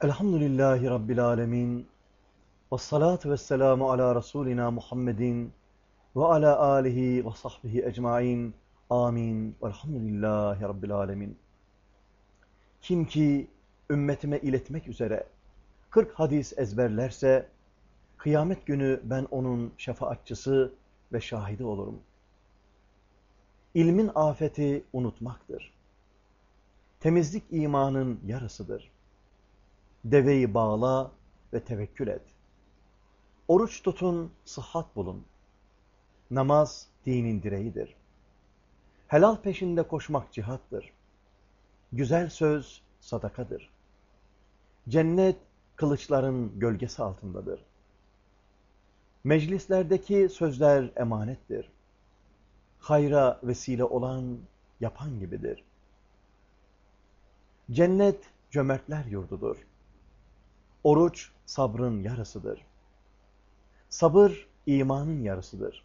Elhamdülillahi Rabbil alemin. Ve salatu ve selamu ala Resulina Muhammedin ve ala alihi ve sahbihi ecmain. Amin. Velhamdülillahi Rabbil alemin. Kim ki ümmetime iletmek üzere 40 hadis ezberlerse, kıyamet günü ben onun şefaatçısı ve şahidi olurum. İlmin afeti unutmaktır. Temizlik imanın yarısıdır. Deveyi bağla ve tevekkül et. Oruç tutun, sıhhat bulun. Namaz dinin direğidir. Helal peşinde koşmak cihattır. Güzel söz sadakadır. Cennet kılıçların gölgesi altındadır. Meclislerdeki sözler emanettir. Hayra vesile olan yapan gibidir. Cennet cömertler yurdudur. Oruç sabrın yarısıdır. Sabır imanın yarısıdır.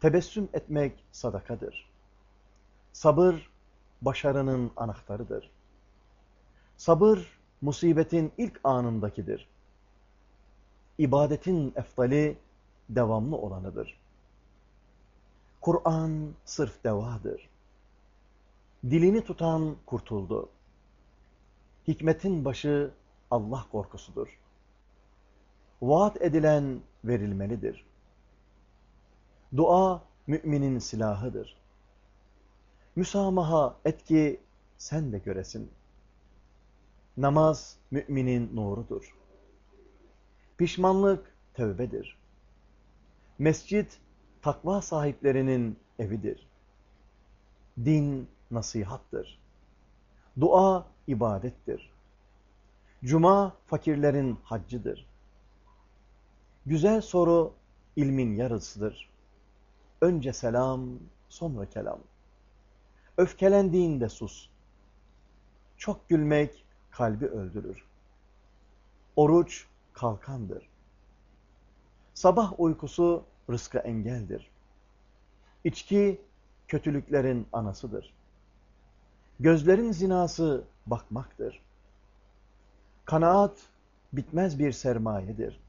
Tebessüm etmek sadakadır. Sabır başarının anahtarıdır. Sabır musibetin ilk anındakidir. İbadetin eftali devamlı olanıdır. Kur'an sırf devadır. Dilini tutan kurtuldu. Hikmetin başı Allah korkusudur. Vaat edilen verilmelidir. Dua müminin silahıdır. Müsamaha et ki sen de göresin. Namaz müminin nurudur. Pişmanlık tövbedir. Mescit takva sahiplerinin evidir. Din nasihattır. Dua ibadettir. Cuma fakirlerin haccıdır. Güzel soru ilmin yarısıdır. Önce selam, sonra kelam. Öfkelendiğinde sus. Çok gülmek kalbi öldürür. Oruç kalkandır. Sabah uykusu rızka engeldir. İçki kötülüklerin anasıdır. Gözlerin zinası bakmaktır. Kanaat bitmez bir sermayedir.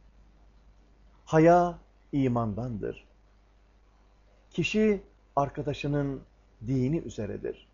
Haya imandandır. Kişi arkadaşının dini üzeredir.